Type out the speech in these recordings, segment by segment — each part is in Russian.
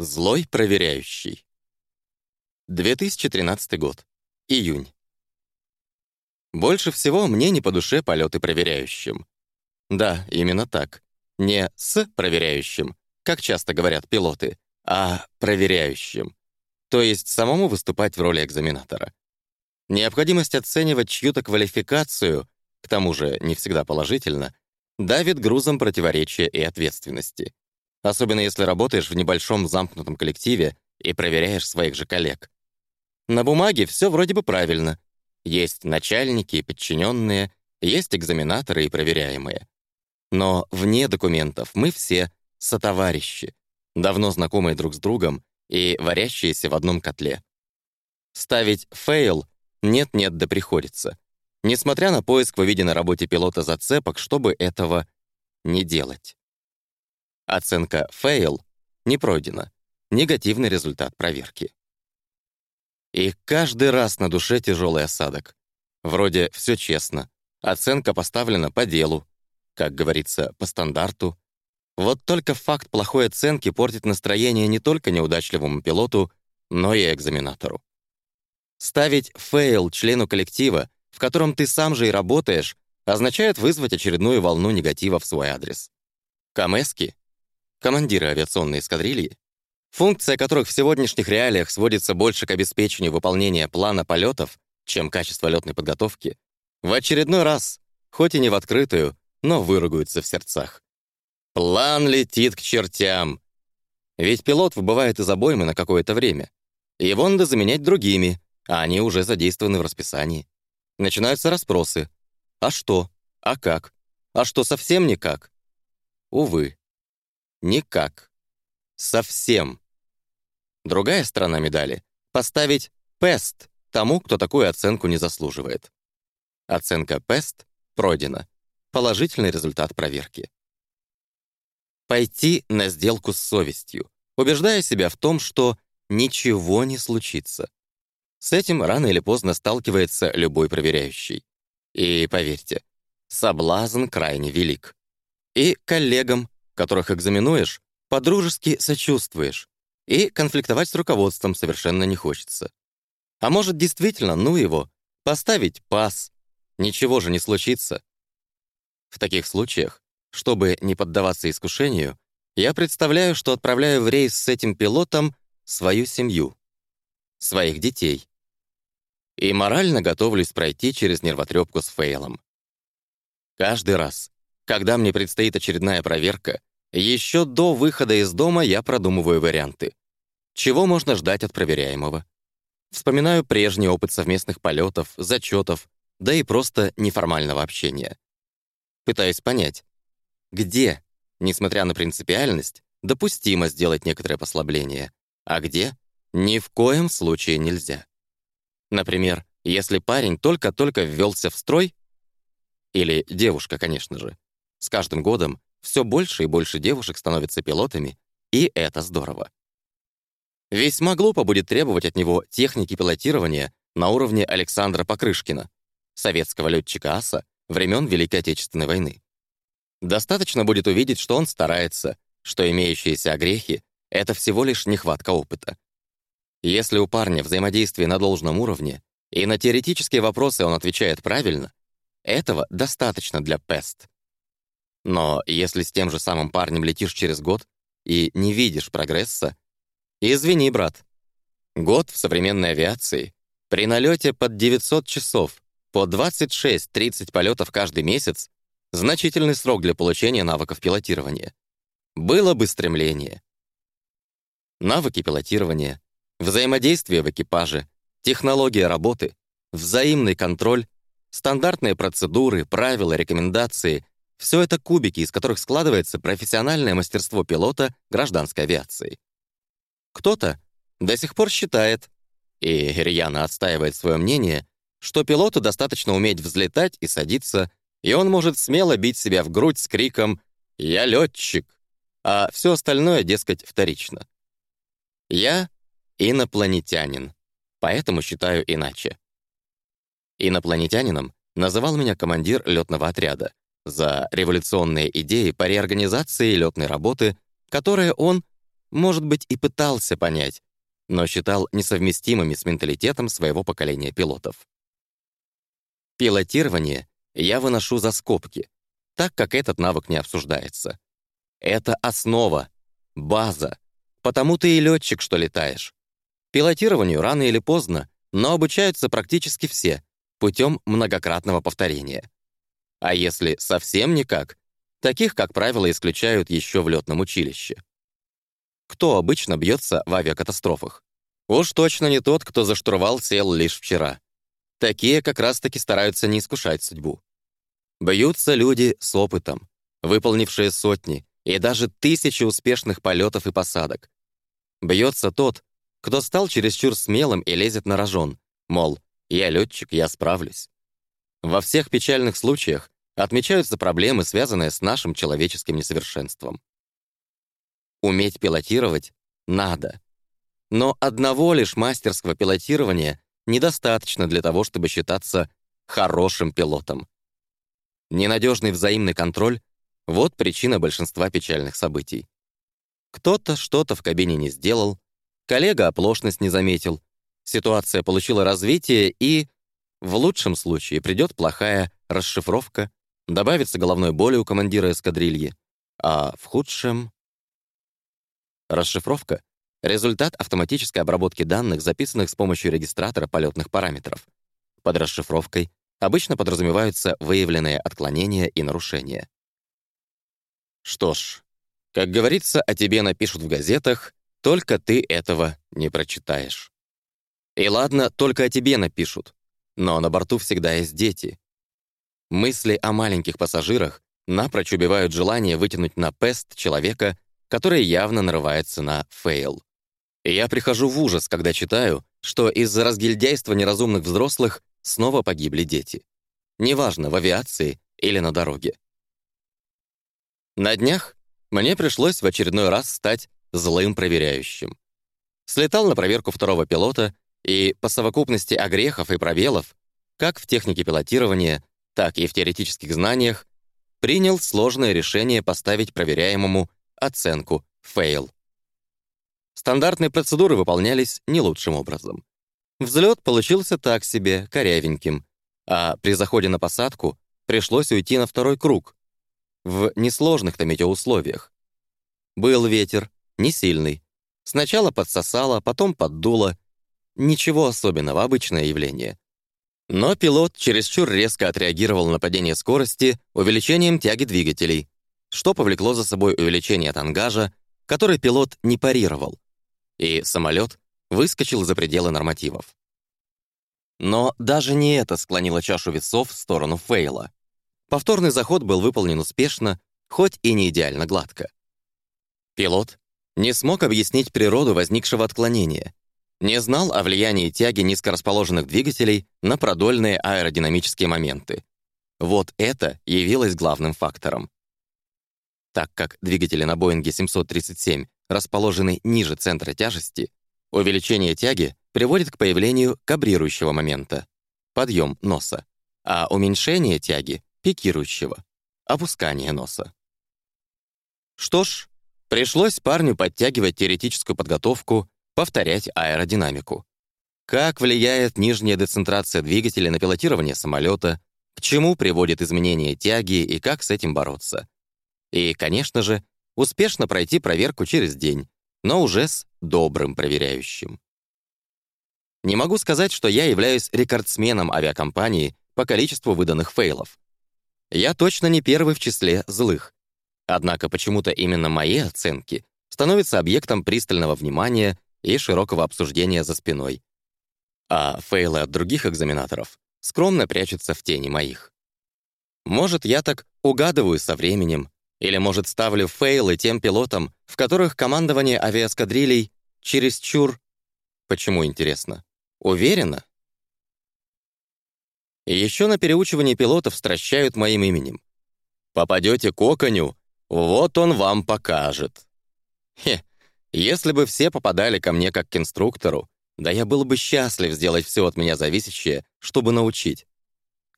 Злой проверяющий. 2013 год. Июнь. Больше всего мне не по душе полеты проверяющим. Да, именно так. Не с проверяющим, как часто говорят пилоты, а проверяющим. То есть самому выступать в роли экзаменатора. Необходимость оценивать чью-то квалификацию, к тому же не всегда положительно, давит грузом противоречия и ответственности. Особенно если работаешь в небольшом замкнутом коллективе и проверяешь своих же коллег. На бумаге все вроде бы правильно. Есть начальники и подчиненные, есть экзаменаторы и проверяемые. Но вне документов мы все сотоварищи, давно знакомые друг с другом и варящиеся в одном котле. Ставить «fail» нет-нет да приходится, несмотря на поиск в работе пилота зацепок, чтобы этого не делать. Оценка «fail» не пройдена, негативный результат проверки. И каждый раз на душе тяжелый осадок. Вроде все честно, оценка поставлена по делу, как говорится, по стандарту. Вот только факт плохой оценки портит настроение не только неудачливому пилоту, но и экзаменатору. Ставить fail члену коллектива, в котором ты сам же и работаешь, означает вызвать очередную волну негатива в свой адрес. Камески, командиры авиационной эскадрильи, функция которых в сегодняшних реалиях сводится больше к обеспечению выполнения плана полетов, чем качество летной подготовки, в очередной раз, хоть и не в открытую, но выругаются в сердцах. План летит к чертям. Ведь пилот выбывает из обоймы на какое-то время. Его надо заменять другими, а они уже задействованы в расписании. Начинаются расспросы. А что? А как? А что, совсем никак? Увы. Никак. Совсем. Другая сторона медали — поставить «пест» тому, кто такую оценку не заслуживает. Оценка «пест» пройдена. Положительный результат проверки. Пойти на сделку с совестью, убеждая себя в том, что ничего не случится. С этим рано или поздно сталкивается любой проверяющий. И поверьте, соблазн крайне велик. И коллегам, которых экзаменуешь, подружески сочувствуешь, и конфликтовать с руководством совершенно не хочется. А может, действительно, ну его, поставить пас. Ничего же не случится. В таких случаях, чтобы не поддаваться искушению, я представляю, что отправляю в рейс с этим пилотом свою семью, своих детей. И морально готовлюсь пройти через нервотрепку с фейлом. Каждый раз, когда мне предстоит очередная проверка, еще до выхода из дома я продумываю варианты. Чего можно ждать от проверяемого? Вспоминаю прежний опыт совместных полетов, зачетов, да и просто неформального общения пытаясь понять, где, несмотря на принципиальность, допустимо сделать некоторое послабление, а где ни в коем случае нельзя. Например, если парень только-только ввелся в строй, или девушка, конечно же, с каждым годом все больше и больше девушек становятся пилотами, и это здорово. Весьма глупо будет требовать от него техники пилотирования на уровне Александра Покрышкина, советского летчика АСА, времен Великой Отечественной войны. Достаточно будет увидеть, что он старается, что имеющиеся огрехи — это всего лишь нехватка опыта. Если у парня взаимодействие на должном уровне, и на теоретические вопросы он отвечает правильно, этого достаточно для ПЕСТ. Но если с тем же самым парнем летишь через год и не видишь прогресса, извини, брат. Год в современной авиации при налете под 900 часов по 26-30 полетов каждый месяц — значительный срок для получения навыков пилотирования. Было бы стремление. Навыки пилотирования, взаимодействие в экипаже, технология работы, взаимный контроль, стандартные процедуры, правила, рекомендации — все это кубики, из которых складывается профессиональное мастерство пилота гражданской авиации. Кто-то до сих пор считает, и рьяно отстаивает свое мнение, что пилоту достаточно уметь взлетать и садиться, и он может смело бить себя в грудь с криком «Я летчик», а все остальное, дескать, вторично. Я инопланетянин, поэтому считаю иначе. Инопланетянином называл меня командир летного отряда за революционные идеи по реорганизации летной работы, которые он, может быть, и пытался понять, но считал несовместимыми с менталитетом своего поколения пилотов. Пилотирование я выношу за скобки, так как этот навык не обсуждается. Это основа, база, потому ты и летчик, что летаешь. Пилотированию рано или поздно, но обучаются практически все путем многократного повторения. А если совсем никак, таких, как правило, исключают еще в летном училище. Кто обычно бьется в авиакатастрофах? Уж точно не тот, кто за штурвал сел лишь вчера. Такие как раз-таки стараются не искушать судьбу. Бьются люди с опытом, выполнившие сотни и даже тысячи успешных полетов и посадок. Бьется тот, кто стал чересчур смелым и лезет на рожон, мол, я летчик, я справлюсь. Во всех печальных случаях отмечаются проблемы, связанные с нашим человеческим несовершенством. Уметь пилотировать надо. Но одного лишь мастерского пилотирования недостаточно для того, чтобы считаться хорошим пилотом. Ненадежный взаимный контроль — вот причина большинства печальных событий. Кто-то что-то в кабине не сделал, коллега оплошность не заметил, ситуация получила развитие и, в лучшем случае, придет плохая расшифровка, добавится головной боли у командира эскадрильи, а в худшем Расшифровка — результат автоматической обработки данных, записанных с помощью регистратора полетных параметров. Под расшифровкой обычно подразумеваются выявленные отклонения и нарушения. Что ж, как говорится, о тебе напишут в газетах, только ты этого не прочитаешь. И ладно, только о тебе напишут, но на борту всегда есть дети. Мысли о маленьких пассажирах напрочь убивают желание вытянуть на pass человека, который явно нарывается на fail. Я прихожу в ужас, когда читаю, что из-за разгильдяйства неразумных взрослых снова погибли дети. Неважно, в авиации или на дороге. На днях мне пришлось в очередной раз стать злым проверяющим. Слетал на проверку второго пилота и по совокупности огрехов и пробелов, как в технике пилотирования, так и в теоретических знаниях, принял сложное решение поставить проверяемому оценку «fail». Стандартные процедуры выполнялись не лучшим образом. Взлет получился так себе, корявеньким, а при заходе на посадку пришлось уйти на второй круг, в несложных-то метеоусловиях. Был ветер, не сильный. Сначала подсосало, потом поддуло. Ничего особенного, обычное явление. Но пилот чересчур резко отреагировал на падение скорости увеличением тяги двигателей, что повлекло за собой увеличение тангажа, который пилот не парировал, и самолет выскочил за пределы нормативов. Но даже не это склонило чашу весов в сторону фейла. Повторный заход был выполнен успешно, хоть и не идеально гладко. Пилот не смог объяснить природу возникшего отклонения, не знал о влиянии тяги низкорасположенных двигателей на продольные аэродинамические моменты. Вот это явилось главным фактором. Так как двигатели на Боинге 737 расположены ниже центра тяжести, увеличение тяги приводит к появлению кабрирующего момента — подъем носа, а уменьшение тяги — пикирующего — опускание носа. Что ж, пришлось парню подтягивать теоретическую подготовку, повторять аэродинамику. Как влияет нижняя децентрация двигателя на пилотирование самолета, к чему приводит изменение тяги и как с этим бороться. И, конечно же, успешно пройти проверку через день, но уже с добрым проверяющим. Не могу сказать, что я являюсь рекордсменом авиакомпании по количеству выданных фейлов. Я точно не первый в числе злых. Однако почему-то именно мои оценки становятся объектом пристального внимания и широкого обсуждения за спиной. А фейлы от других экзаменаторов скромно прячутся в тени моих. Может, я так угадываю со временем, или, может, ставлю фейлы тем пилотам, в которых командование авиаскадрилей чересчур... Почему, интересно? Уверенно? И еще на переучивании пилотов стращают моим именем. Попадете к оконю, вот он вам покажет. Хе, если бы все попадали ко мне как к инструктору, да я был бы счастлив сделать все от меня зависящее, чтобы научить.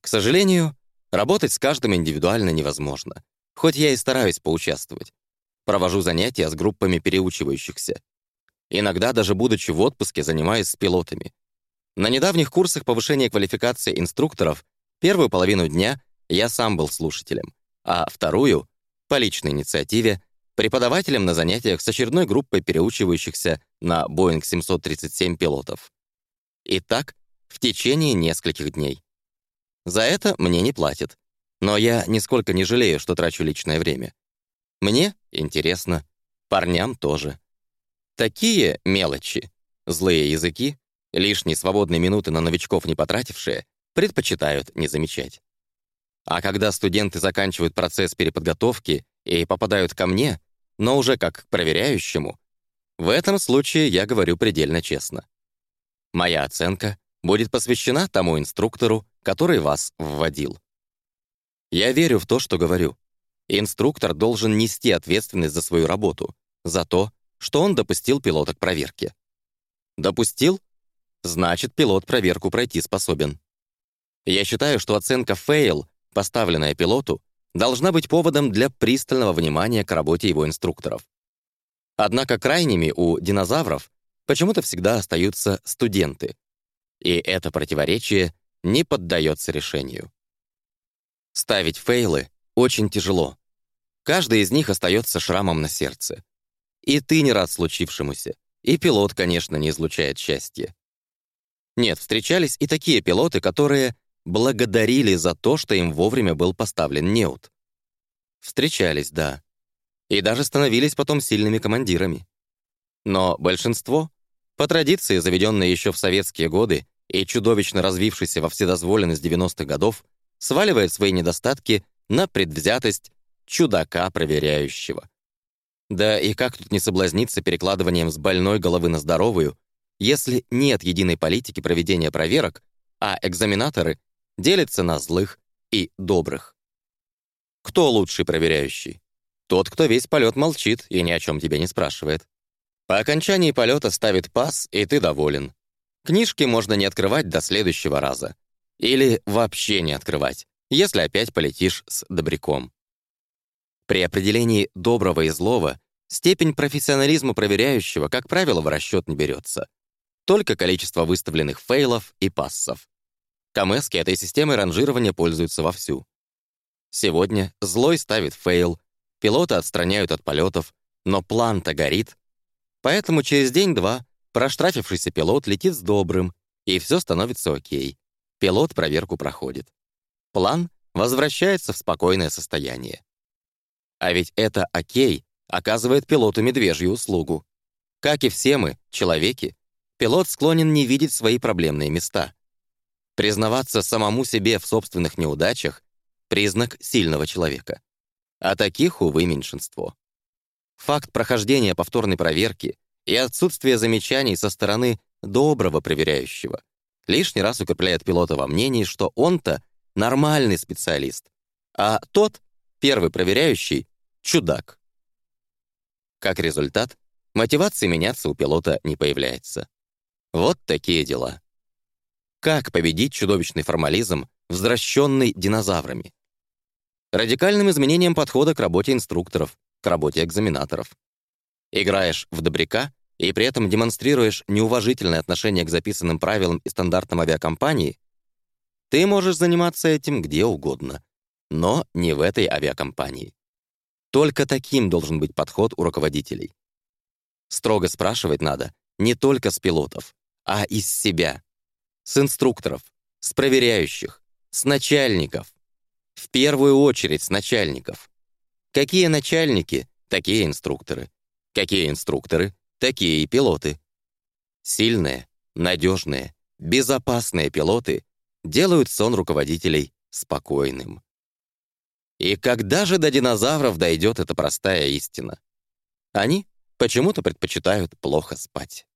К сожалению, работать с каждым индивидуально невозможно хоть я и стараюсь поучаствовать. Провожу занятия с группами переучивающихся. Иногда, даже будучи в отпуске, занимаюсь с пилотами. На недавних курсах повышения квалификации инструкторов первую половину дня я сам был слушателем, а вторую, по личной инициативе, преподавателем на занятиях с очередной группой переучивающихся на Boeing 737 пилотов. И так в течение нескольких дней. За это мне не платят, но я нисколько не жалею, что трачу личное время. Мне интересно, парням тоже. Такие мелочи, злые языки, лишние свободные минуты на новичков не потратившие, предпочитают не замечать. А когда студенты заканчивают процесс переподготовки и попадают ко мне, но уже как к проверяющему, в этом случае я говорю предельно честно. Моя оценка будет посвящена тому инструктору, который вас вводил. Я верю в то, что говорю. Инструктор должен нести ответственность за свою работу, за то, что он допустил пилота к проверке. Допустил? Значит, пилот проверку пройти способен. Я считаю, что оценка «fail», поставленная пилоту, должна быть поводом для пристального внимания к работе его инструкторов. Однако крайними у динозавров почему-то всегда остаются студенты. И это противоречие не поддается решению. Ставить fail ы очень тяжело. Каждый из них остается шрамом на сердце. И ты не рад случившемуся, и пилот, конечно, не излучает счастья. Нет, встречались и такие пилоты, которые благодарили за то, что им вовремя был поставлен неут. Встречались, да. И даже становились потом сильными командирами. Но большинство, по традиции, заведенной еще в советские годы и чудовищно развившейся во вседозволенность 90-х годов, сваливает свои недостатки на предвзятость чудака проверяющего. Да и как тут не соблазниться перекладыванием с больной головы на здоровую, если нет единой политики проведения проверок, а экзаменаторы делятся на злых и добрых. Кто лучший проверяющий? Тот, кто весь полет молчит и ни о чем тебя не спрашивает. По окончании полета ставит пас, и ты доволен. Книжки можно не открывать до следующего раза. Или вообще не открывать, если опять полетишь с добряком. При определении доброго и злого степень профессионализма проверяющего, как правило, в расчет не берется. Только количество выставленных fail ов и pass ов. Комэски этой системой ранжирования пользуются вовсю. Сегодня злой ставит fail, пилоты отстраняют от полетов, но план-то горит. Поэтому через день-два проштрафившийся пилот летит с добрым, и все становится окей. Пилот проверку проходит. План возвращается в спокойное состояние. А ведь это окей оказывает пилоту медвежью услугу. Как и все мы, человеки, пилот склонен не видеть свои проблемные места. Признаваться самому себе в собственных неудачах — признак сильного человека. А таких, увы, меньшинство. Факт прохождения повторной проверки и отсутствие замечаний со стороны доброго проверяющего лишний раз укрепляет пилота во мнении, что он-то нормальный специалист, а тот, первый проверяющий, чудак. Как результат, мотивации меняться у пилота не появляется. Вот такие дела. Как победить чудовищный формализм, взращенный динозаврами? Радикальным изменением подхода к работе инструкторов, к работе экзаменаторов. Играешь в добряка и при этом демонстрируешь неуважительное отношение к записанным правилам и стандартам авиакомпании, ты можешь заниматься этим где угодно, но не в этой авиакомпании. Только таким должен быть подход у руководителей. Строго спрашивать надо не только с пилотов, а из себя с инструкторов, с проверяющих, с начальников. В первую очередь с начальников. Какие начальники, такие инструкторы. Какие инструкторы, такие и пилоты. Сильные, надежные, безопасные пилоты делают сон руководителей спокойным. И когда же до динозавров дойдет эта простая истина? Они почему-то предпочитают плохо спать.